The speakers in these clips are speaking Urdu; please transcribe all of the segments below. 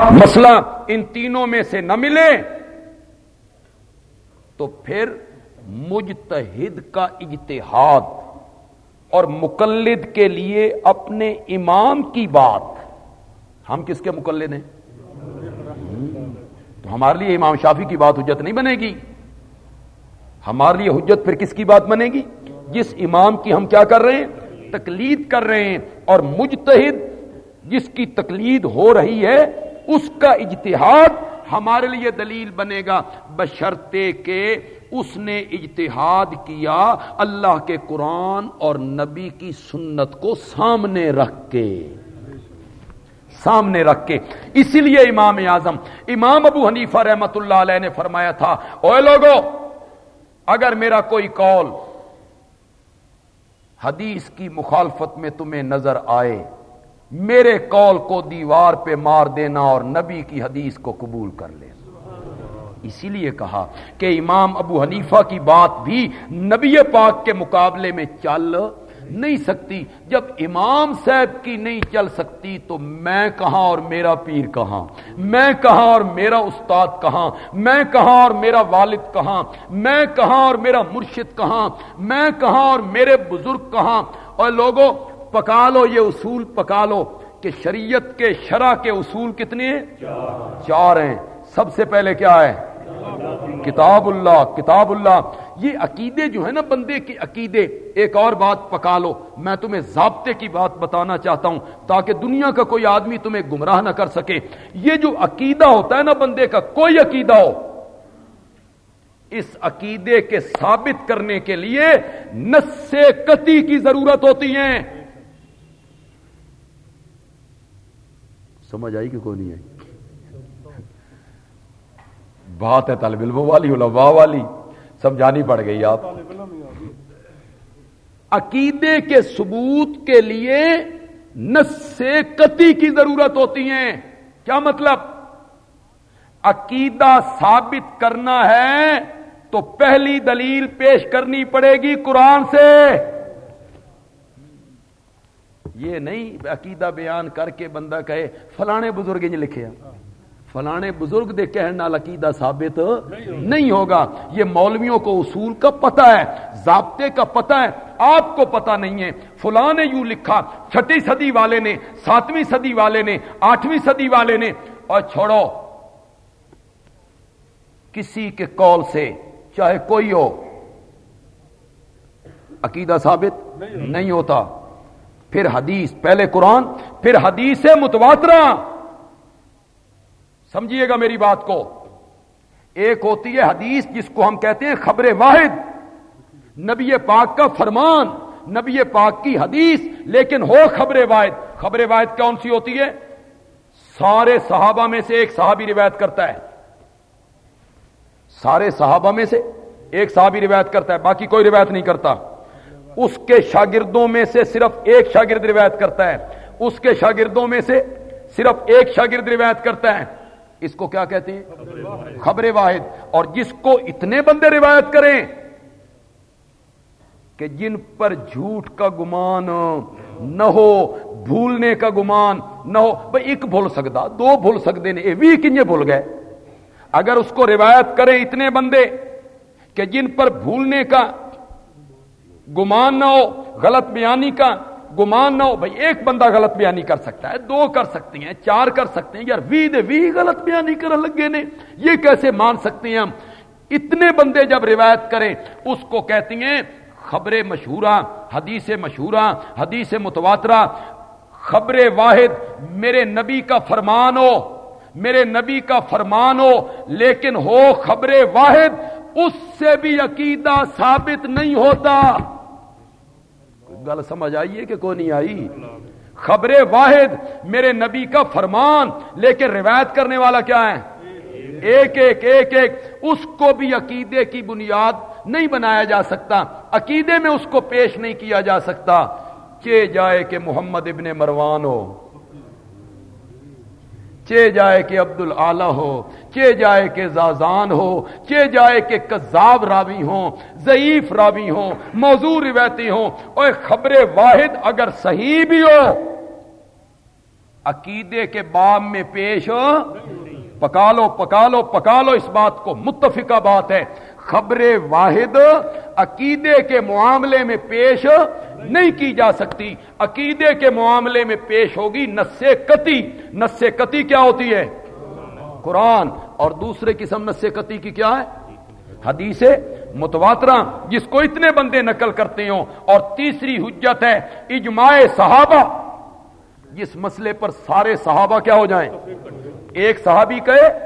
مسئلہ ان تینوں میں سے نہ ملے، تو پھر مجتہد کا اجتہاد اور مقلد کے لیے اپنے امام کی بات۔ ہم کس کے مقلد ہیں؟ تو ہمارے لیے امام شافی کی بات حجت نہیں بنے گی۔ ہمارے لیے حجت پھر کس کی بات بنے گی؟ جس امام کی ہم کیا کر رہے ہیں؟ تقلید کر رہے ہیں۔ اور مجتہد جس کی تقلید ہو رہی ہے اس کا اجتہاد ہمارے لیے دلیل بنے گا۔ بشرتے کہ اس نے اجتہاد کیا اللہ کے قرآن اور نبی کی سنت کو سامنے رکھ کے۔ سامنے رکھ کے۔ اسی لیے امام اعظم، امام ابو حنیفہ رحمت اللہ علیہ نے فرمایا تھا، اوے لوگو، اگر میرا کوئی کال حدیث کی مخالفت میں تمہیں نظر آئے میرے کال کو دیوار پہ مار دینا اور نبی کی حدیث کو قبول کر لینا اسی لیے کہا کہ امام ابو حنیفہ کی بات بھی نبی پاک کے مقابلے میں چل نہیں سکتی۔ جب امام صاحب کی نہیں چل سکتی تو میں کہاں اور میرا پیر کہاں؟ میں کہاں اور میرا استاد کہاں؟ میں کہاں اور میرا والد کہاں؟ میں کہاں اور میرا مرشد کہاں؟ میں کہاں اور میرے بزرگ کہاں؟ اور لوگوں پکا لو، یہ اصول پکا لو کہ شریعت کے شرح کے اصول کتنے ہیں؟ چار ہیں۔ سب سے پہلے کیا ہے؟ کتاب اللہ کتاب اللہ۔ یہ عقیدے جو ہے نا بندے کے عقیدے، ایک اور بات پکا لو۔ میں تمہیں ضابطے کی بات بتانا چاہتا ہوں تاکہ دنیا کا کوئی آدمی تمہیں گمراہ نہ کر سکے۔ یہ جو عقیدہ ہوتا ہے نا بندے کا، کوئی عقیدہ ہو، اس عقیدے کے ثابت کرنے کے لیے نس کتی کی ضرورت ہوتی ہے۔ سمجھ آئی کہ کوئی نہیں آئی بات ہے طالب علم والی، علماء والی، سمجھانی پڑ گئی آپ۔ عقیدے کے ثبوت کے لیے نس کتی کی ضرورت ہوتی ہے۔ کیا مطلب؟ عقیدہ ثابت کرنا ہے تو پہلی دلیل پیش کرنی پڑے گی قرآن سے۔ یہ نہیں عقیدہ بیان کر کے بندہ کہے فلانے بزرگ نے لکھے فلانے بزرگ دے کہنا عقیدہ ثابت نہیں ہوگا۔ یہ مولویوں کو اصول کا پتہ ہے ضابطے کا پتہ ہے آپ کو پتہ نہیں ہے۔ فلاں نے یوں لکھا چھٹی صدی والے نے ساتویں صدی والے نے آٹھویں صدی والے نے۔ اور چھوڑو کسی کے کال سے چاہے کوئی ہو عقیدہ ثابت نہیں ہوتا۔ پھر حدیث، پہلے قرآن، پھر حدیث متواترہ۔ سمجھیے گا میری بات کو۔ ایک ہوتی ہے حدیث جس کو ہم کہتے ہیں خبر واحد۔ نبی پاک کا فرمان، نبی پاک کی حدیث، لیکن ہو خبر واحد۔ خبر واحد کون سی ہوتی ہے؟ سارے صحابہ میں سے ایک صحابی روایت کرتا ہے۔ سارے صحابہ میں سے ایک صحابی روایت کرتا ہے، باقی کوئی روایت نہیں کرتا۔ اس کے شاگردوں میں سے صرف ایک شاگرد روایت کرتا ہے۔ اس کے شاگردوں میں سے صرف ایک شاگرد روایت کرتا ہے۔ اس کو کیا کہتے ہیں؟ خبر واحد۔ اور جس کو اتنے بندے روایت کریں کہ جن پر جھوٹ کا گمان نہ ہو، بھولنے کا گمان نہ ہو۔ بھائی، ایک بھول سکتا، دو بھول سکتے ہیں۔ بھی کنجے بھول گئے۔ اگر اس کو روایت کریں اتنے بندے کہ جن پر بھولنے کا گمان نہ ہو، غلط بیانی کا گمان نہ ہو، بھائی ایک بندہ غلط بیانی کر سکتا ہے، دو کر سکتے ہیں، چار کر سکتے ہیں، یار وی دے وی غلط بیانی کر لگے نے۔ یہ کیسے مان سکتے ہیں ہم؟ اتنے بندے جب روایت کریں، اس کو کہتی ہیں، خبر مشہورہ، حدیث مشہورہ، حدیث متواترہ، خبر واحد، میرے نبی کا فرمان ہو، میرے نبی کا فرمان ہو، لیکن ہو خبر واحد، اس سے بھی عقیدہ ثابت نہیں ہوتا۔ گل سمجھ آئیے کہ کوئی نہیں آئی؟ خبر واحد میرے نبی کا فرمان، لیکن روایت کرنے والا کیا ہے؟ ایک ایک ایک ایک، اس کو بھی عقیدے کی بنیاد نہیں بنایا جا سکتا، عقیدے میں اس کو پیش نہیں کیا جا سکتا، کہ جائے کہ محمد ابن مروان ہو۔ چے جائے کہ عبد العلی ہو، چے جائے کہ زازان ہو، چے جائے کہ کذاب راوی ہوں، ضعیف راوی ہوں، موضوع روایتی ہوں اور خبر واحد اگر صحیح بھی ہو، عقیدے کے باب میں پیش پکا لو پکا لو پکا لو اس بات کو، متفقہ بات ہے۔ خبر واحد، عقیدے کے معاملے میں پیش نہیں کی جا سکتی۔ عقیدے کے معاملے میں پیش ہوگی نس کتی۔ نس کتی کیا ہوتی ہے؟ قرآن۔ اور دوسرے قسم نس کتی کی کیا ہے؟ حدیث متواترہ، جس کو اتنے بندے نقل کرتے ہوں۔ اور تیسری حجت ہے اجماع صحابہ۔ جس مسئلے پر سارے صحابہ کیا ہو جائیں؟ ایک صحابی کہے،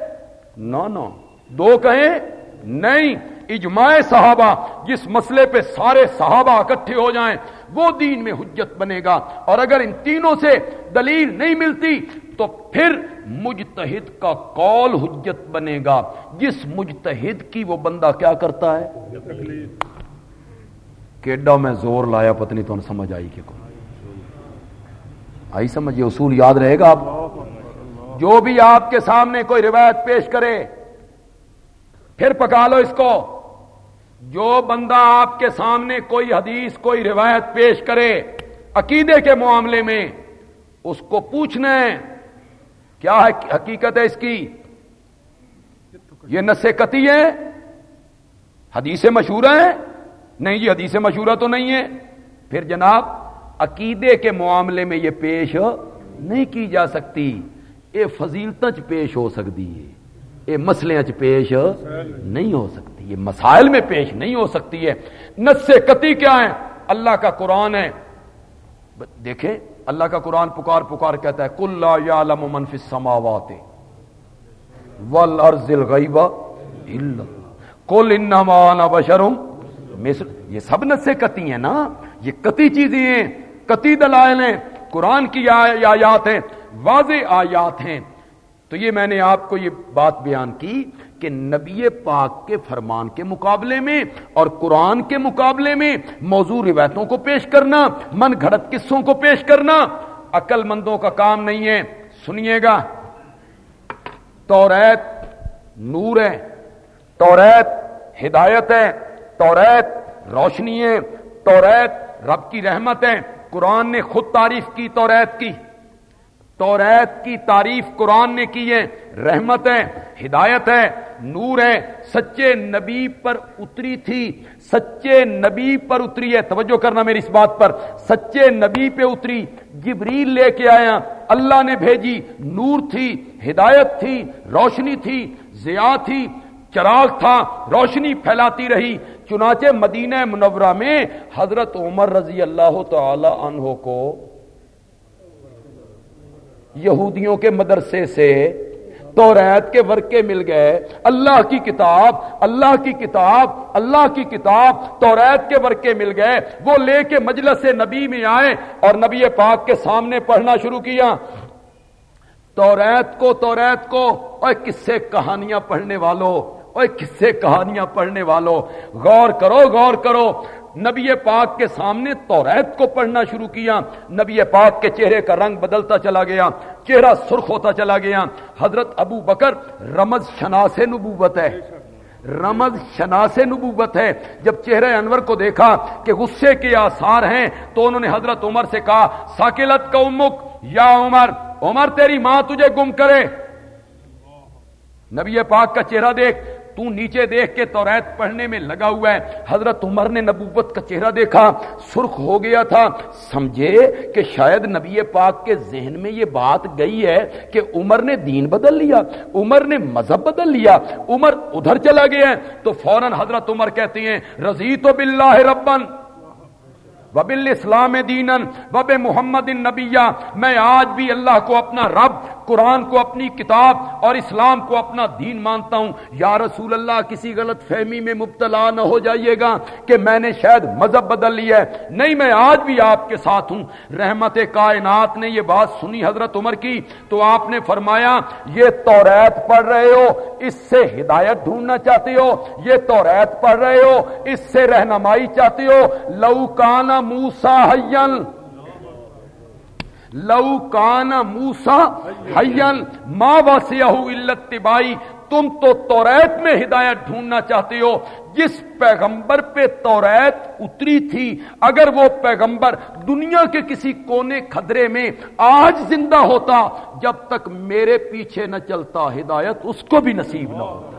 نو نو، دو کہیں نہیں، اجماع صحابہ، جس مسئلے پہ سارے صحابہ اکٹھے ہو جائیں، وہ دین میں حجت بنے گا۔ اور اگر ان تینوں سے دلیل نہیں ملتی، تو پھر مجتہد کا قول حجت بنے گا۔ جس مجتہد کی وہ بندہ کیا کرتا ہے؟ کیڈا میں زور لایا پتنی تو سمجھ آئی کہ کون۔ آئی سمجھ اصول یاد رہے گا آپ؟ جو بھی آپ کے سامنے کوئی روایت پیش کرے پھر پکا لو اس کو۔ جو بندہ آپ کے سامنے کوئی حدیث، کوئی روایت پیش کرے عقیدے کے معاملے میں، اس کو پوچھنا ہے، کیا حقیقت ہے اس کی؟ یہ نس کتی ہے؟ حدیث مشہور ہے؟ نہیں جی حدیث مشہورہ تو نہیں ہے۔ پھر جناب، عقیدے کے معاملے میں یہ پیش نہیں کی جا سکتی۔ یہ فضیلت پیش ہو سکتی ہے۔ یہ مسئلے چ پیش نہیں ہو سکتی، یہ مسائل میں پیش نہیں ہو سکتی ہے۔ نس کتی کیا ہے؟ اللہ کا قرآن ہے۔ دیکھیں، اللہ کا قرآن پکار پکار کہتا ہے کل یا منفی سماوات ولرز الغیبا کل انما بشرم یہ سب نسے کتی ہیں نا؟ یہ کتی چیزیں ہیں کتی دلائل ہیں۔ قرآن کی آیات ہیں، واضح آیات ہیں۔ تو یہ میں نے آپ کو یہ بات بیان کی کہ نبی پاک کے فرمان کے مقابلے میں اور قرآن کے مقابلے میں موضوع روایتوں کو پیش کرنا، من گھڑت قصوں کو پیش کرنا عقل مندوں کا کام نہیں ہے۔ سنیے گا۔ توریت نور ہے، توریت ہدایت ہے، توریت روشنی ہے، توریت رب کی رحمت ہے۔ قرآن نے خود تعریف کی توریت کی۔ توریت کی تعریف قرآن نے کی ہے، رحمت ہے، ہدایت ہے، نور ہے، سچے نبی پر اتری تھی، سچے نبی پر اتری ہے۔ توجہ کرنا میری اس بات پر۔ سچے نبی پہ اتری، جبریل لے کے آیا، اللہ نے بھیجی، نور تھی، ہدایت تھی، روشنی تھی ضیا تھی، چراغ تھا، روشنی پھیلاتی رہی۔ چنانچہ مدینہ منورہ میں حضرت عمر رضی اللہ تعالی عنہ کو یہودیوں کے مدرسے سے تو ریت کے ورقے مل گئے۔ اللہ کی کتاب، اللہ کی کتاب، اللہ کی کتاب تو ریت کے ورقے مل گئے۔ وہ لے کے مجلس نبی میں آئے اور نبی پاک کے سامنے پڑھنا شروع کیا۔ تو ریت کو تو ریت کو اور کس سے کہانیاں پڑھنے والوں اور کس سے کہانیاں پڑھنے والوں غور کرو غور کرو۔ نبی پاک کے سامنے توریت کو پڑھنا شروع کیا۔ نبی پاک کے چہرے کا رنگ بدلتا چلا گیا، چہرہ سرخ ہوتا چلا گیا۔ حضرت ابو بکر رمز شناس نبوت ہے۔ رمز شناس نبوت ہے۔ جب چہرے انور کو دیکھا کہ غصے کے آثار ہیں، تو انہوں نے حضرت عمر سے کہا ساکلت کا امک، یا عمر عمر تیری ماں تجھے گم کرے۔ نبی پاک کا چہرہ دیکھ تو نیچے دیکھ کے توریت پڑھنے میں لگا ہوا ہے۔ حضرت عمر نے نبوت کا چہرہ دیکھا، سرخ ہو گیا تھا۔ سمجھے کہ شاید نبی پاک کے ذہن میں یہ بات گئی ہے کہ عمر نے دین بدل لیا، عمر نے مذہب بدل لیا، عمر ادھر چلا گیا ہے۔ تو فوراً حضرت عمر کہتے ہیں رضی تو بلّہ ربن وبل اسلام دین وب محمد نبیہ میں آج بھی اللہ کو اپنا رب قرآن کو اپنی کتاب اور اسلام کو اپنا دین مانتا ہوں۔ یا رسول اللہ، کسی غلط فہمی میں مبتلا نہ ہو جائیے گا کہ میں نے شاید مذہب بدل لیا ہے۔ نہیں، میں آج بھی آپ کے ساتھ ہوں۔ رحمت کائنات نے یہ بات سنی حضرت عمر کی۔ تو آپ نے فرمایا، یہ توریت پڑھ رہے ہو، اس سے ہدایت ڈھونڈنا چاہتے ہو۔ یہ توریت پڑھ رہے ہو، اس سے رہنمائی چاہتے ہو۔ لو کانا موسا لو کان موسا حین ماں علت بائی تم تو توریت میں ہدایت ڈھونڈنا چاہتے ہو۔ جس پیغمبر پہ توریت اتری تھی، اگر وہ پیغمبر دنیا کے کسی کونے خدرے میں آج زندہ ہوتا، جب تک میرے پیچھے نہ چلتا ہدایت اس کو بھی نصیب نہ ہوتا۔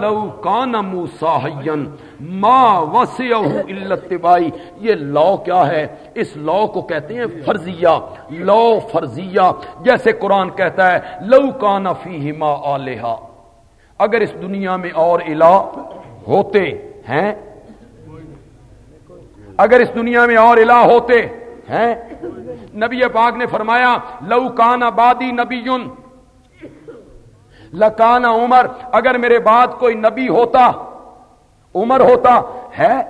لو کان موسا ماں وسی التبائی یہ لو کیا ہے؟ اس لو کو کہتے ہیں فرضیہ لو فرضیہ، جیسے قرآن کہتا ہے، لو کان فی ما آلیہ اگر اس دنیا میں اور الہ ہوتے ہیں، اگر اس دنیا میں اور الہ ہوتے ہیں، نبی پاک نے فرمایا، لو کان آبادی نبی لکانا عمر، اگر میرے بعد کوئی نبی ہوتا، عمر ہوتا، ہے؟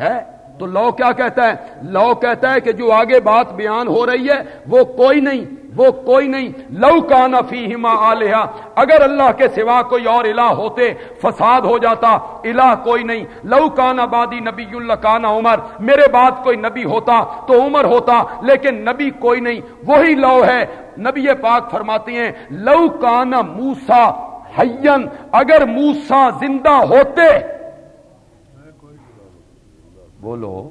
ہے؟ تو لو کیا کہتا ہے؟ لو کہتا ہے کہ جو آگے بات بیان ہو رہی ہے، وہ کوئی نہیں۔ وہ کوئی نہیں۔ لو کانا فی ہما آلیہ اگر اللہ کے سوا کوئی اور الہ ہوتے، فساد ہو جاتا، الہ کوئی نہیں۔ لو کانا بادی نبی اللہ کانا عمر۔ میرے بعد کوئی نبی ہوتا تو عمر ہوتا، لیکن نبی کوئی نہیں۔ وہی لو ہے۔ نبی پاک فرماتے ہیں، لو کانا موسا حین اگر موسا زندہ ہوتے، بولو،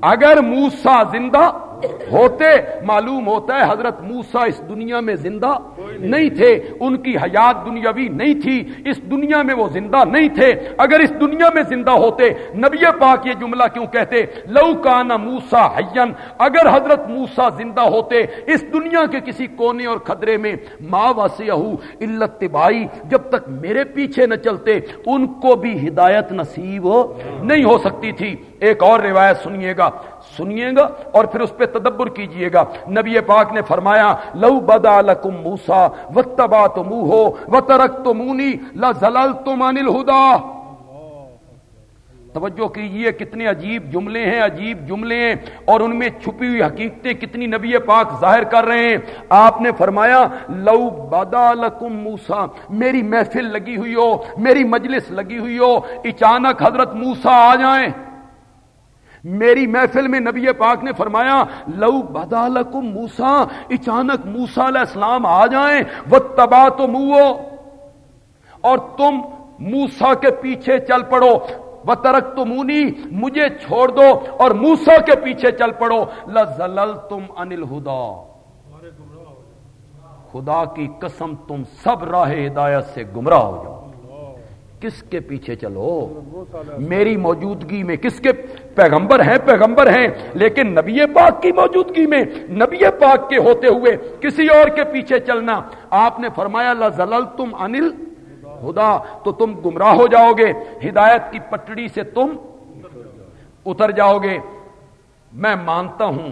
اگر موسا زندہ ہوتے معلوم ہوتا ہے حضرت موسا اس دنیا میں زندہ نہیں. تھے ان کی حیات دنیاوی نہیں تھی اس دنیا میں وہ زندہ نہیں تھے۔ اگر اس دنیا میں زندہ ہوتے نبی پاک یہ جملہ کیوں کہتے؟ لو کانا موسا حین اگر حضرت موسا زندہ ہوتے اس دنیا کے کسی کونے اور خدرے میں ماں واسی علت بھائی جب تک میرے پیچھے نہ چلتے ان کو بھی ہدایت نصیب نہیں ہو سکتی تھی۔ ایک اور روایت سنیے گا۔ سنیے گا اور پھر اس پہ تدبر کیجیے گا۔ نبی پاک نے فرمایا، لو بدا لکم موسا و تبا تو ہو و ترک تو مونی لزل تو مانل ہدا توجہ کیجیے کتنے عجیب جملے ہیں، عجیب جملے ہیں۔ اور ان میں چھپی ہوئی حقیقتیں کتنی نبی پاک ظاہر کر رہے ہیں۔ آپ نے فرمایا، لو بدا لکم موسا میری محفل لگی ہوئی ہو، میری مجلس لگی ہوئی ہو، اچانک حضرت موسا آ جائیں۔ میری محفل میں نبی پاک نے فرمایا، لو بدالکم موسا اچانک موسا علیہ السلام آ جائیں وہ تباہ تو اور تم موسا کے پیچھے چل پڑو وہ ترک تو مونی مجھے چھوڑ دو، اور موسا کے پیچھے چل پڑو لزل تم انل ہدا خدا کی قسم، تم سب راہ ہدایت سے گمراہ ہو جاؤ۔ کس کے پیچھے چلو؟ میری موجودگی میں کس کے پیغمبر ہیں؟ پیغمبر ہیں لیکن نبی پاک کی موجودگی میں نبی پاک کے ہوتے ہوئے کسی اور کے پیچھے چلنا۔ آپ نے فرمایا لزل تم انل خدا تو تم گمراہ ہو جاؤ گے ہدایت کی پٹڑی سے تم اتر جاؤ گے میں مانتا ہوں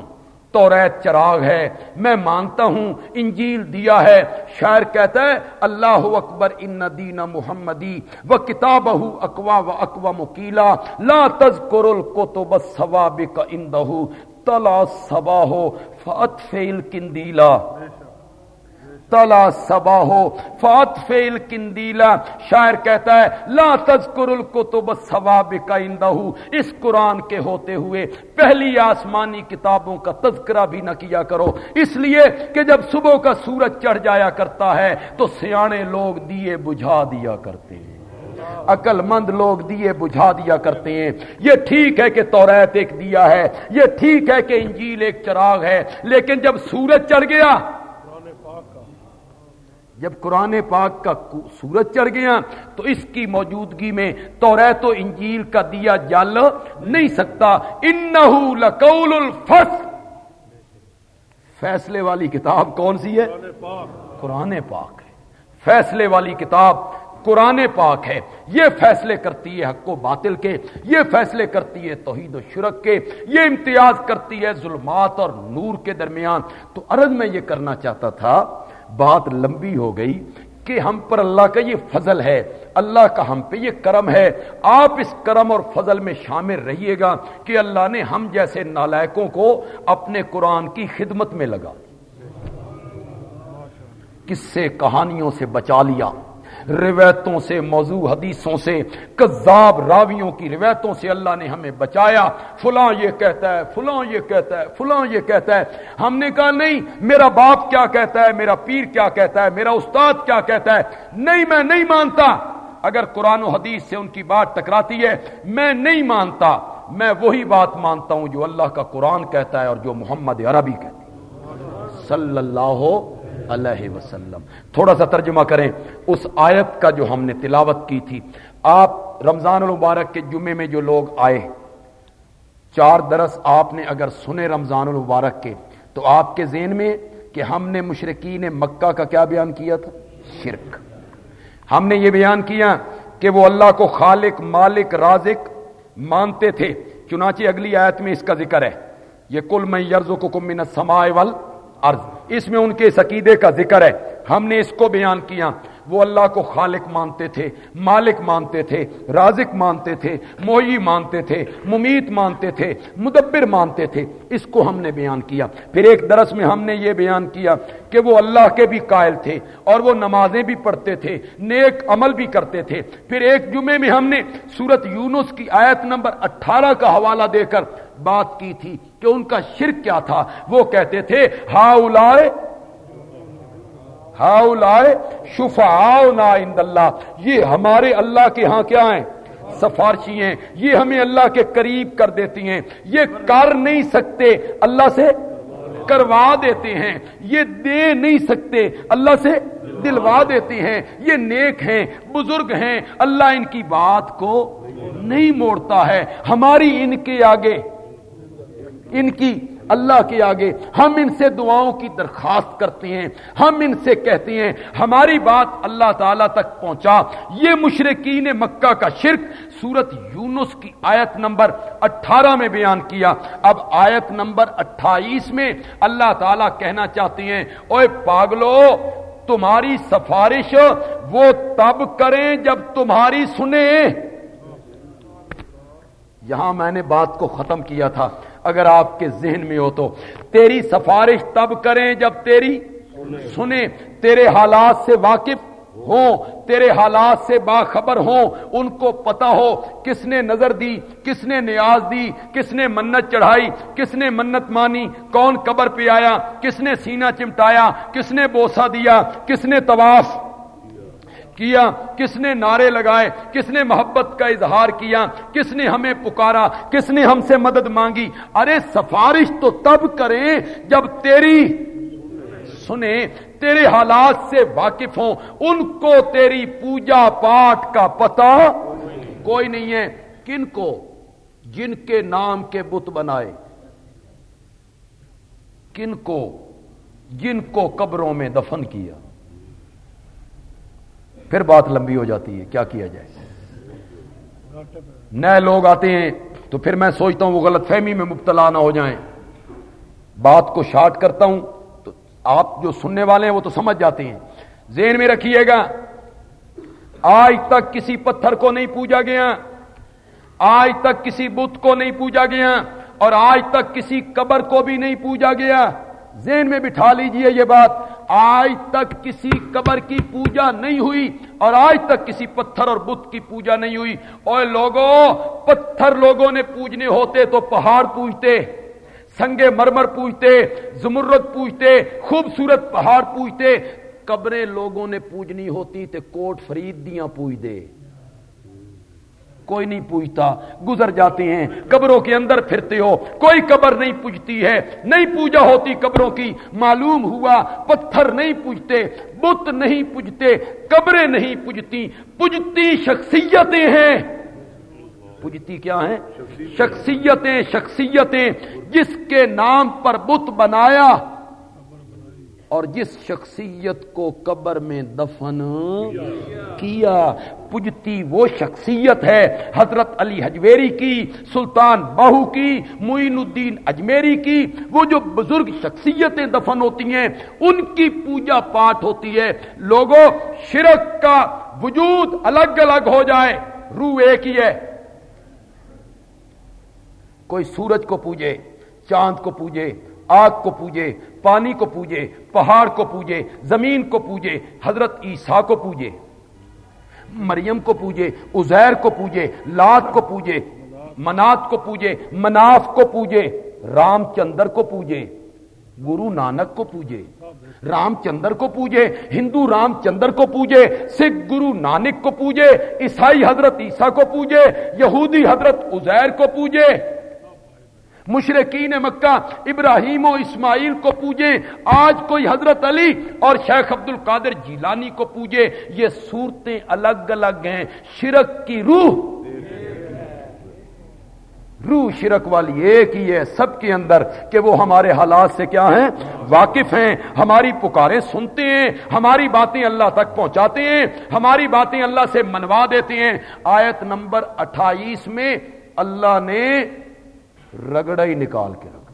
توریت چراغ ہے۔ میں مانتا ہوں، انجیل دیا ہے۔ شاعر کہتا ہے، اللہ اکبر ان دین محمدی و کتاب اقوا و اقوا مکیلا لا تذکر الکتب الثوابق اندہ تلا سبا ہو فت فیل کندیلا تلا سبا ہو۔ فات فیل کندیلا شاعر کہتا ہے، لا تذکر الکتب ثواب کا اس قرآن کے ہوتے ہوئے پہلی آسمانی کتابوں کا تذکرہ بھی نہ کیا کرو۔ اس لیے کہ جب صبح کا سورج چڑھ جایا کرتا ہے، تو سیانے لوگ دیے بجھا دیا کرتے ہیں۔ عقل مند لوگ دیے بجھا دیا کرتے ہیں۔ یہ ٹھیک ہے کہ توریت ایک دیا ہے۔ یہ ٹھیک ہے کہ انجیل ایک چراغ ہے۔ لیکن جب سورج چڑھ گیا جب قرآن پاک کا سورج چڑھ گیا تو اس کی موجودگی میں تو و انجیل کا دیا جل نہیں سکتا۔ لقول الفص فیصلے والی کتاب کون سی ہے؟ قرآن پاک ہے۔ فیصلے والی کتاب قرآن پاک ہے۔ یہ فیصلے کرتی ہے حق و باطل کے۔ یہ فیصلے کرتی ہے توحید و شرک کے۔ یہ امتیاز کرتی ہے ظلمات اور نور کے درمیان۔ تو عرض میں یہ کرنا چاہتا تھا بات لمبی ہو گئی کہ ہم پر اللہ کا یہ فضل ہے، اللہ کا ہم پہ یہ کرم ہے۔ آپ اس کرم اور فضل میں شامل رہیے گا کہ اللہ نے ہم جیسے نالائکوں کو اپنے قرآن کی خدمت میں لگا۔ کس سے کہانیوں سے بچا لیا۔ روایتوں سے، موضوع حدیثوں سے، کذاب راویوں کی روایتوں سے اللہ نے ہمیں بچایا۔ فلاں یہ کہتا ہے، فلاں یہ کہتا ہے، فلاں یہ کہتا ہے۔ ہم نے کہا، نہیں، میرا باپ کیا کہتا ہے، میرا پیر کیا کہتا ہے، میرا استاد کیا کہتا ہے۔ نہیں، میں نہیں مانتا۔ اگر قرآن و حدیث سے ان کی بات ٹکراتی ہے، میں نہیں مانتا۔ میں وہی بات مانتا ہوں جو اللہ کا قرآن کہتا ہے اور جو محمد عربی کہتی ہے۔ صلی اللہ علیہ وسلم۔ تھوڑا سا ترجمہ کریں۔ اس آیت کا جو ہم نے تلاوت کی تھی، آپ رمضان المبارک کے جمعے میں جو لوگ آئے، چار درس آپ نے اگر سنے رمضان المبارک کے، تو آپ کے ذہن میں کہ ہم نے مشرقین مکہ کا کیا بیان کیا تھا؟ شرک۔ ہم نے یہ بیان کیا کہ وہ اللہ کو خالق، مالک، رازق مانتے تھے۔ چنانچہ اگلی آیت میں اس کا ذکر ہے۔ یہ کل میں یرز کو کم سمائے ول اس میں ان کے عقیدے کا ذکر ہے۔ ہم نے اس کو بیان کیا۔ وہ اللہ کو خالق مانتے تھے، مالک مانتے تھے، رازق مانتے تھے موئی مانتے تھے، ممیت مانتے تھے، مدبر مانتے تھے۔ اس کو ہم نے بیان کیا۔ پھر ایک درس میں ہم نے یہ بیان کیا کہ وہ اللہ کے بھی قائل تھے اور وہ نمازیں بھی پڑھتے تھے، نیک عمل بھی کرتے تھے۔ پھر ایک جمعے میں ہم نے سورت یونس کی آیت نمبر اٹھارہ کا حوالہ دے کر بات کی تھی کہ ان کا شرک کیا تھا۔ وہ کہتے تھے ہا ہاؤ لائے شفا اللہ یہ ہمارے اللہ کے ہاں کیا ہیں؟ سفارشی ہیں۔ یہ ہمیں اللہ کے قریب کر دیتی ہیں۔ یہ کر نہیں سکتے، اللہ سے کروا دیتے ہیں۔ یہ دے نہیں سکتے، اللہ سے دلوا دیتے ہیں۔ یہ نیک ہیں، بزرگ ہیں۔ اللہ ان کی بات کو نہیں موڑتا ہے۔ ہماری ان کے آگے ان کی اللہ کے آگے ہم ان سے دعاؤں کی درخواست کرتے ہیں، ہم ان سے کہتے ہیں، ہماری بات اللہ تعالی تک پہنچا۔ یہ مشرقین مکہ کا شرک۔ سورت یونس کی آیت نمبر اٹھارہ میں بیان کیا۔ اب آیت نمبر اٹھائیس میں اللہ تعالیٰ کہنا چاہتے ہیں اوے پاگلو، تمہاری سفارش وہ تب کریں جب تمہاری سنیں۔ یہاں میں نے بات کو ختم کیا تھا۔ اگر آپ کے ذہن میں ہو تو۔ تیری سفارش تب کریں جب تیری سنیں۔ تیرے حالات سے واقف ہوں۔ تیرے حالات سے باخبر ہوں۔ ان کو پتا ہو کس نے نظر دی، کس نے نیاز دی، کس نے منت چڑھائی، کس نے منت مانی، کون قبر پہ آیا، کس نے سینہ چمٹایا، کس نے بوسا دیا، کس نے طواف کیا، کس نے نعرے لگائے، کس نے محبت کا اظہار کیا، کس نے ہمیں پکارا، کس نے ہم سے مدد مانگی؟ ارے سفارش تو تب کریں جب تیری، سنیں، تیرے حالات سے واقف ہوں، ان کو تیری پوجا پاٹ کا پتا کوئی نہیں ہے۔ کن کو؟ جن کے نام کے بت بنائے۔ کن کو؟ جن کو قبروں میں دفن کیا۔ پھر بات لمبی ہو جاتی ہے، کیا کیا جائے؟ نئے لوگ آتے ہیں تو پھر میں سوچتا ہوں وہ غلط فہمی میں مبتلا نہ ہو جائیں۔ بات کو شارٹ کرتا ہوں تو آپ جو سننے والے ہیں وہ تو سمجھ جاتے ہیں۔ ذہن میں رکھیے گا، آج تک کسی پتھر کو نہیں پوجا گیا، آج تک کسی بت کو نہیں پوجا گیا، اور آج تک کسی قبر کو بھی نہیں پوجا گیا۔ ذہن میں بٹھا لیجیے یہ بات۔ آج تک کسی قبر کی پوجا نہیں ہوئی اور آج تک کسی پتھر اور بت کی پوجا نہیں ہوئی۔ اور لوگوں، پتھر لوگوں نے پوجنے ہوتے تو پہاڑ پوجتے سنگے مرمر پوجتے زمرت پوجتے، خوبصورت پہاڑ پوجتے۔ قبریں لوگوں نے پوجنی ہوتی تے کوٹ فرید دیاں پوج دے کوئی نہیں پوچھتا۔ گزر جاتے ہیں۔ قبروں کے اندر پھرتے ہو۔ کوئی قبر نہیں پوچھتی ہے۔ نہیں پوجا ہوتی قبروں کی۔ معلوم ہوا پتھر نہیں پوجتے بت نہیں پوجتے قبریں نہیں پوجتی۔ پوجتی شخصیتیں ہیں۔ پوجتی کیا ہیں؟ شخصیتیں۔ شخصیتیں جس کے نام پر بت بنایا اور جس شخصیت کو قبر میں دفن کیا، پجتی وہ شخصیت ہے حضرت علی حجویری کی، سلطان باہو کی، معین الدین اجمیری کی۔ وہ جو بزرگ شخصیتیں دفن ہوتی ہیں، ان کی پوجا پاٹ ہوتی ہے۔ لوگوں، شرک کا وجود الگ الگ ہو جائے، روح ایک ہی ہے۔ کوئی سورج کو پوجے، چاند کو پوجے آگ کو پوجے پانی کو پوجے پہاڑ کو پوجے زمین کو پوجے حضرت عیسیٰ کو پوجے مریم کو پوجے ازیر کو پوجے لات کو پوجے منات کو پوجے مناف کو پوجے رام چندر کو پوجے گرو نانک کو پوجے رام چندر کو پوجے ہندو رام چندر کو پوجے سکھ گرو نانک کو پوجے عیسائی حضرت عیسیٰ کو پوجے یہودی حضرت ازیر کو پوجے مشرقین مکہ ابراہیم و اسماعیل کو پوجے آج کوئی حضرت علی اور شیخ عبد القادر جیلانی کو پوجے یہ صورتیں الگ الگ ہیں۔ شرک کی روح روح شرک والی ایک ہی ہے سب کے اندر کہ وہ ہمارے حالات سے کیا ہیں؟ واقف ہیں۔ ہماری پکاریں سنتے ہیں، ہماری باتیں اللہ تک پہنچاتے ہیں، ہماری باتیں اللہ سے منوا دیتے ہیں۔ آیت نمبر اٹھائیس میں اللہ نے رگڑا ہی نکال کے رکھ۔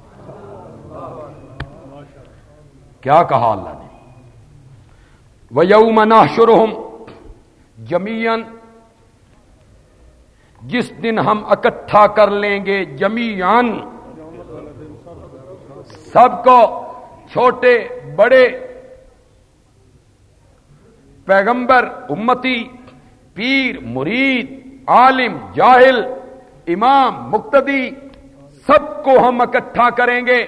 کیا کہا اللہ نے؟ وہ یو منا شرحم جس دن ہم اکٹھا کر لیں گے جمیان سب کو چھوٹے، بڑے، پیغمبر، امتی، پیر، مرید، عالم، جاہل، امام، مقتدی سب کو ہم اکٹھا کریں گے۔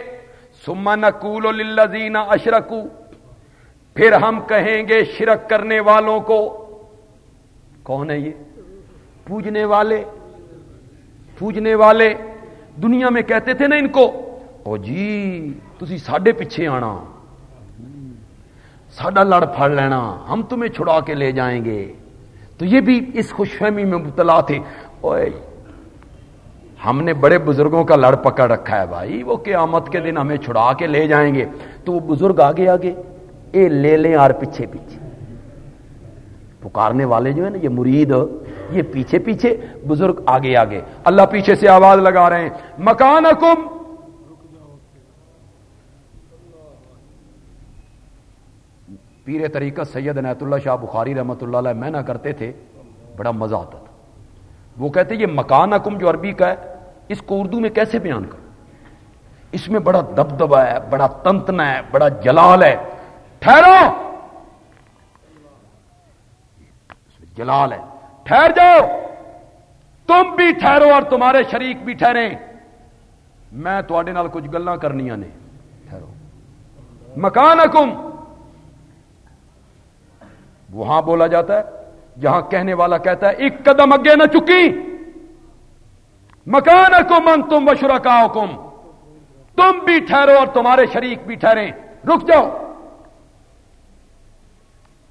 سما نقول للذین اشرکو۔ پھر ہم کہیں گے شرک کرنے والوں کو۔ کون ہے یہ؟ پوجنے والے۔ پوجنے والے۔ دنیا میں کہتے تھے نا ان کو، او جی تھی ساڈے پیچھے آنا۔ ساڈا لڑ پھڑ لینا۔ ہم تمہیں چھڑا کے لے جائیں گے۔ تو یہ بھی اس خوش فہمی میں مبتلا تھے۔ اوے ہم نے بڑے بزرگوں کا لڑ پکڑ رکھا ہے بھائی، وہ قیامت کے دن ہمیں چھڑا کے لے جائیں گے۔ تو وہ بزرگ آگے آگے۔ اے لے لیں اور پیچھے پیچھے۔ پکارنے والے جو ہیں نا، یہ مرید، یہ پیچھے پیچھے۔ بزرگ آگے آگے۔ اللہ پیچھے سے آواز لگا رہے ہیں۔ مکان حکم پیر طریقہ سید نیت اللہ شاہ بخاری رحمت اللہ علیہ، میں نہ کرتے تھے، بڑا مزہ آتا تھا۔ وہ کہتے یہ مکان حکم جو عربی کا ہے اس کو اردو میں کیسے بیان کروں؟ اس میں بڑا دبدبا ہے، بڑا تنتنا ہے، بڑا جلال ہے۔ ٹھہرو! جلال ہے۔ ٹھہر جاؤ! تم بھی ٹھہرو اور تمہارے شریک بھی ٹھہرے میں تھوڑے نال کچھ گلا کرنی نے۔ ٹھہرو۔ مکان حکم وہاں بولا جاتا ہے، جہاں کہنے والا کہتا ہے، ایک قدم اگے نہ چکی۔ مکان من تم بشرا حکم تم بھی ٹھہرو اور تمہارے شریک بھی ٹھہرے رک جاؤ۔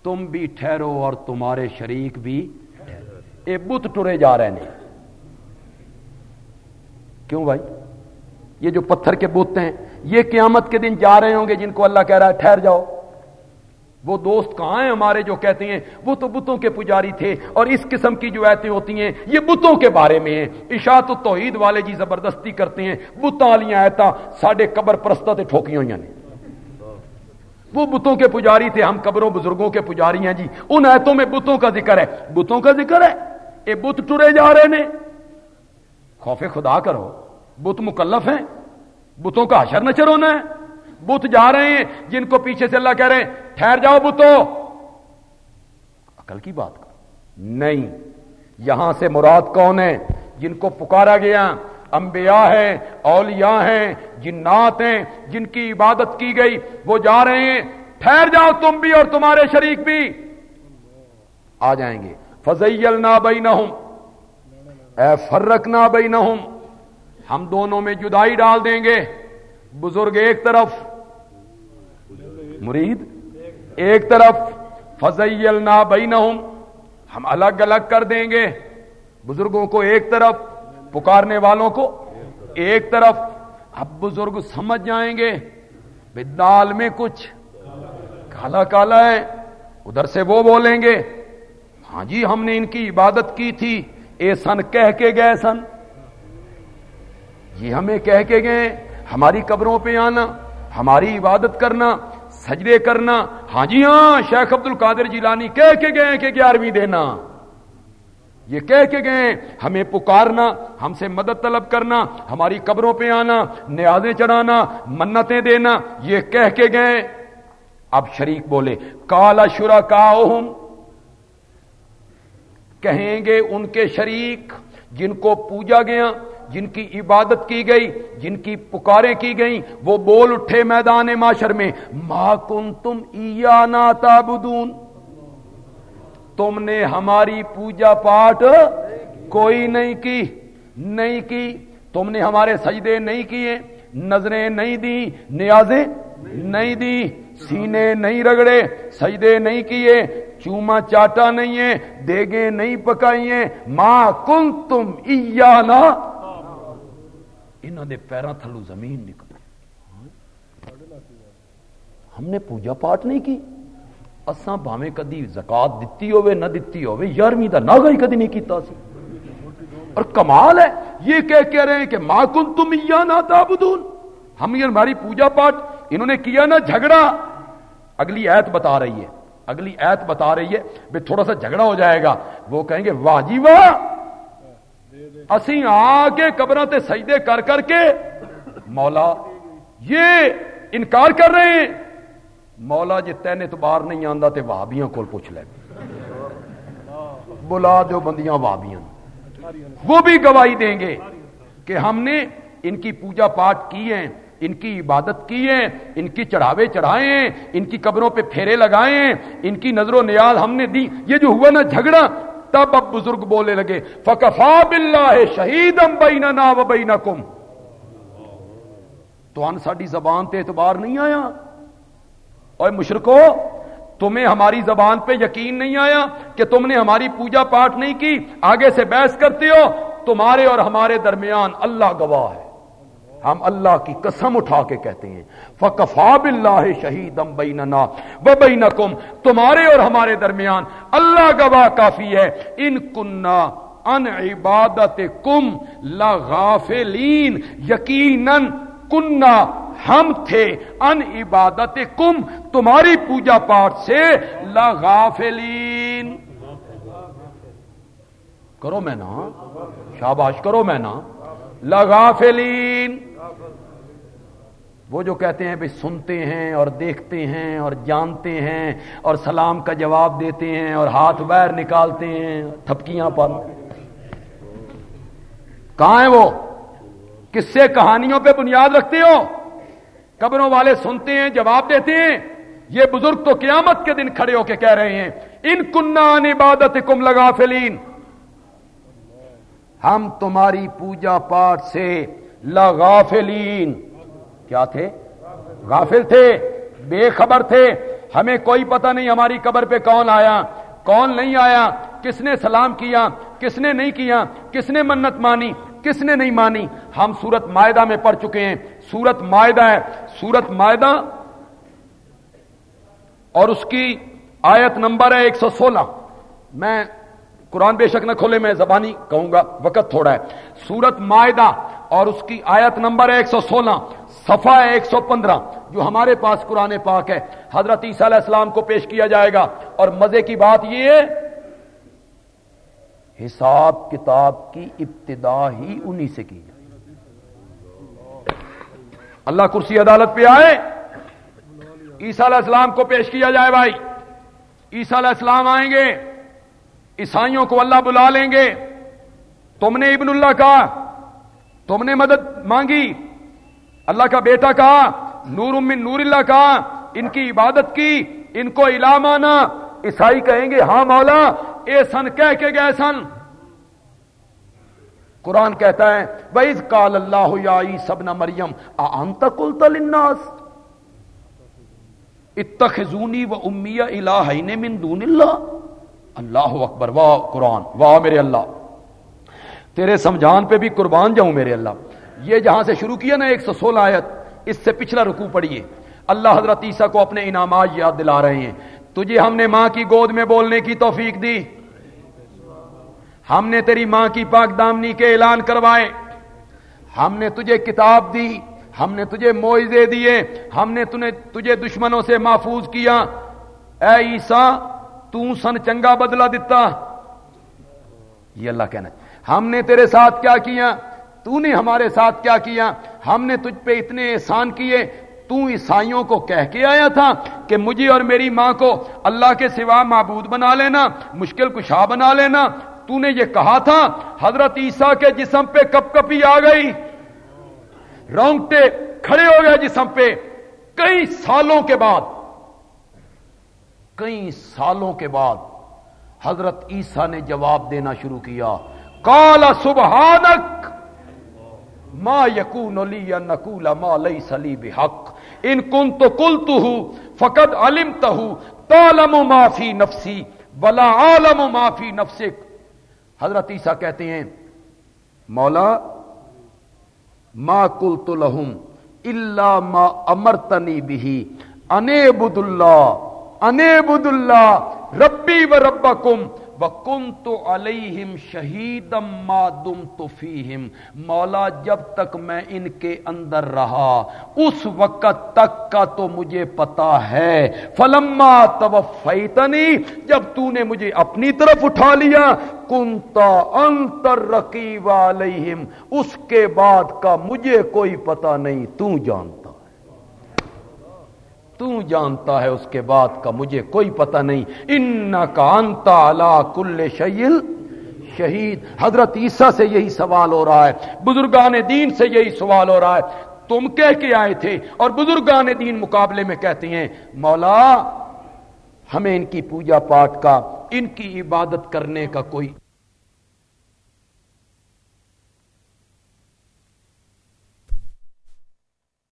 تم بھی ٹھہرو اور تمہارے شریک بھی اے بت ٹرے جا رہے ہیں۔ کیوں بھائی؟ یہ جو پتھر کے بت ہیں، یہ قیامت کے دن جا رہے ہوں گے جن کو اللہ کہہ رہا ہے ٹھہر جاؤ۔ وہ دوست کہاں ہیں ہمارے جو کہتے ہیں، وہ تو بتوں کے پجاری تھے اور اس قسم کی جو ایتیں ہوتی ہیں، یہ بتوں کے بارے میں ہیں۔ اشاعت و توحید والے جی زبردستی کرتے ہیں بتوں والی ایتا ساڈے قبر پرستہ تے ٹھوکی ہوئی نے وہ بتوں کے پجاری تھے، ہم قبروں بزرگوں کے پجاری ہیں جی۔ ان ایتوں میں بتوں کا ذکر ہے۔ بتوں کا ذکر ہے۔ یہ بت ٹرے جا رہے نے خوف خدا کرو، بت مکلف ہیں۔ بتوں کا حشر نچر ہونا ہے۔ بت جا رہے ہیں، جن کو پیچھے سے اللہ کہہ رہے ہیں، ٹھہر جاؤ بتو۔ عقل کی بات کر۔ نہیں، یہاں سے مراد کون ہے جن کو پکارا گیا۔ انبیاء ہیں، اولیاء ہیں، جنات ہیں، جن کی عبادت کی گئی۔ وہ جا رہے ہیں۔ ٹھہر جاؤ تم بھی اور تمہارے شریک بھی۔ آ جائیں گے۔ فضیل نہ بئی نہ اے فرق نہ بئی نہ ہم دونوں میں جدائی ڈال دیں گے۔ بزرگ ایک طرف۔ مرید، ایک طرف فضیل نہ بئی ہم الگ الگ کر دیں گے۔ بزرگوں کو ایک طرف، پکارنے والوں کو ایک طرف۔ اب بزرگ سمجھ جائیں گے دال میں کچھ کالا کالا ہے، ادھر سے وہ بولیں گے ہاں جی ہم نے ان کی عبادت کی تھی، اے سن کہہ کے گئے سن۔ یہ ہمیں کہہ کے گئے، ہماری قبروں پہ آنا، ہماری عبادت کرنا سجدے کرنا۔ ہاں جی ہاں شیخ عبد القادر جیلانی کہہ کے گئے کہ گیارہویں دینا۔ یہ کہہ کے گئے ہمیں پکارنا، ہم سے مدد طلب کرنا، ہماری قبروں پہ آنا، نیازیں چڑھانا، منتیں دینا، یہ کہہ کے گئے اب شریک بولے، کالا شرا کا کہیں گے ان کے شریک جن کو پوجا گیا جن کی عبادت کی گئی، جن کی پکاریں کی گئی وہ بول اٹھے میدان معاشر میں، ما کن تم ایانا تابدون تم نے ہماری پوجا پاٹ کوئی نہیں کی نہیں کی۔ تم نے ہمارے سجدے نہیں کیے، نظریں نہیں دی نیازیں نہیں دی سینے نہیں رگڑے، سجدے نہیں کیے، چوما چاٹا نہیں ہے دیگے نہیں پکائی ہیں ماں کن تم ایانا انہوں نے پیروں تھلو زمین نکل ہم نے پوجا پاٹ نہیں کی۔ اساں بھاویں کدی زکات دتی ہوے نہ دتی ہوے یارویں دا ناگا ہی کدی نہیں کیتا سی۔ اور کمال ہے، یہ کہہ کہہ رہے ہیں کہ ما کن تم نہ تعبدون۔ ہم یہ ہماری پوجا پاٹ، انہوں نے کیا نا جھگڑا۔ اگلی ایت بتا رہی ہے، اگلی ایت بتا رہی ہے بھائی تھوڑا سا جھگڑا ہو جائے گا۔ وہ کہیں گے، واہ جی واہ! اسی آ کے قبر تے سجدے کر کر کے مولا، یہ انکار کر رہے ہیں۔ مولا جی تین اتبار نہیں آتا تو وابیاں کول پوچھ لے۔ بلا دو بندیاں وابیاں وہ بھی گواہی دیں گے کہ ہم نے ان کی پوجا پاٹ کی ہیں، ان کی عبادت کی ہیں، ان کی چڑھاوے چڑھائے ہیں، ان کی قبروں پہ پھیرے لگائے ہیں، ان کی نظر و نیاز ہم نے دی۔ یہ جو ہوا نا جھگڑا تب اب بزرگ بولنے لگے، فکفا بلّہ شہید ام بینا نا و بینا کم تو ان ساری زبان تے اعتبار نہیں آیا۔ اور مشرکو، تمہیں ہماری زبان پہ یقین نہیں آیا کہ تم نے ہماری پوجا پاٹ نہیں کی۔ آگے سے بحث کرتے ہو، تمہارے اور ہمارے درمیان اللہ گواہ ہے۔ ہم اللہ کی قسم اٹھا کے کہتے ہیں فکفا بلّہ شہید ام بینا و بین تمہارے اور ہمارے درمیان اللہ گواہ کافی ہے، ان کنہ ان عبادت کم لغافلین یقیناً کنہ ہم تھے ان عبادت کم تمہاری پوجا پاٹ سے لغافلین کرو میں نا، شاباش کرو میں نا لغافلین وہ جو کہتے ہیں بھائی سنتے ہیں اور دیکھتے ہیں اور جانتے ہیں اور سلام کا جواب دیتے ہیں اور ہاتھ بیر نکالتے ہیں، تھپکیاں پر کہاں ہیں وہ؟ کس سے کہانیوں پہ بنیاد رکھتے ہو؟ قبروں والے سنتے ہیں، جواب دیتے ہیں۔ یہ بزرگ تو قیامت کے دن کھڑے ہو کے کہہ رہے ہیں، ان کنان عبادت کم لگا فلین ہم تمہاری پوجا پاٹ سے لغافلین۔ کیا تھے؟ غافل تھے، بے خبر تھے۔ ہمیں کوئی پتہ نہیں ہماری قبر پہ کون آیا، کون نہیں آیا، کس نے سلام کیا، کس نے نہیں کیا، کس نے منت مانی، کس نے نہیں مانی۔ ہم سورت معدہ میں پڑھ چکے ہیں۔ سورت معدہ ہے۔ سورت معدہ اور اس کی آیت نمبر ہے ایک سو سولہ۔ میں قرآن بے شک نہ کھولے، میں زبانی کہوں گا، وقت تھوڑا ہے۔ سورت معدہ اور اس کی آیت نمبر ہے ایک سو سولہ صفا ہے ایک سو پندرہ، جو ہمارے پاس قرآن پاک ہے۔ حضرت عیسیٰ علیہ السلام کو پیش کیا جائے گا۔ اور مزے کی بات یہ ہے، حساب کتاب کی ابتدا ہی انہی سے کی جائے۔ اللہ کرسی عدالت پہ آئے۔ عیسیٰ علیہ السلام کو پیش کیا جائے بھائی۔ عیسیٰ علیہ السلام آئیں گے، عیسائیوں کو اللہ بلا لیں گے۔ تم نے ابن اللہ کہا تم نے مدد مانگی۔ اللہ کا بیٹا کہا، نور من نور اللہ کہا، ان کی عبادت کی، ان کو علامہ عیسائی کہیں گے ہاں مولا، اے سن، کہہ کے گئے سن۔ قرآن کہتا ہے، وَإِذْ قَالَ اللَّهُ يَا عِيسَى ابْنَ مَرْيَمْ، أَأَنْتَ قُلْتَ لِلنَّاسِ؟ اتخذونی و امی الہین من دون اللہ اللہ اکبر، واہ قرآن، واہ میرے اللہ۔ تیرے سمجھان پہ بھی قربان جاؤں میرے اللہ۔ یہ جہاں سے شروع کیا نا ایک سو سولہ آیت، اس سے پچھلا رکوع پڑھیے۔ اللہ حضرت عیسیٰ کو اپنے انعامات یاد دلا رہے ہیں۔ تجھے ہم نے ماں کی گود میں بولنے کی توفیق دی۔ ہم نے تیری ماں کی پاک دامنی کے اعلان کروائے۔ ہم نے تجھے کتاب دی۔ ہم نے تجھے معیزے دیے۔ ہم نے تجھے دشمنوں سے محفوظ کیا۔ اے عیسا تو سن چنگا بدلا دیتا یہ اللہ کہنا ہم نے تیرے ساتھ کیا کیا؟ تو نے ہمارے ساتھ کیا کیا؟ ہم نے تجھ پہ اتنے احسان کیے، تو عیسائیوں کو کہہ کے آیا تھا کہ مجھے اور میری ماں کو اللہ کے سوا معبود بنا لینا، مشکل کشا بنا لینا۔ تو نے یہ کہا تھا، حضرت عیسیٰ کے جسم پہ کپ کپی آ گئی۔ رونگٹے کھڑے ہو گئے جسم پہ۔ کئی سالوں کے بعد، کئی سالوں کے بعد حضرت عیسیٰ نے جواب دینا شروع کیا۔ کالا سبحانک ما یقون علی نقول ما لئی سلی بحق. ان کن تو کل تو فقد علم تالم معافی نفسی بلا عالم معافی نفسک. حضرت عیسیٰ کہتے ہیں، مولا، ما کل تو لہم اللہ ما امرتنی بھی انے بد اللہ انے بد اللہ ربی و ربکم. کن تو علیہم شہیدم ما دم تو فیہم مولا، جب تک میں ان کے اندر رہا، اس وقت تک کا تو مجھے پتا ہے۔ فلما توفیتنی، جب تو نے مجھے اپنی طرف اٹھا لیا کنتا انتر رقیب علیہم اس کے بعد کا مجھے کوئی پتا نہیں، تو جانتا۔ تو جانتا ہے اس کے بعد کا مجھے کوئی پتہ نہیں۔ ان کا انتا اللہ کل شیل شہید۔ حضرت عیسیٰ سے یہی سوال ہو رہا ہے، بزرگان دین سے یہی سوال ہو رہا ہے۔ تم کہہ کے آئے تھے اور بزرگان دین مقابلے میں کہتے ہیں، مولا، ہمیں ان کی پوجا پاٹ کا، ان کی عبادت کرنے کا کوئی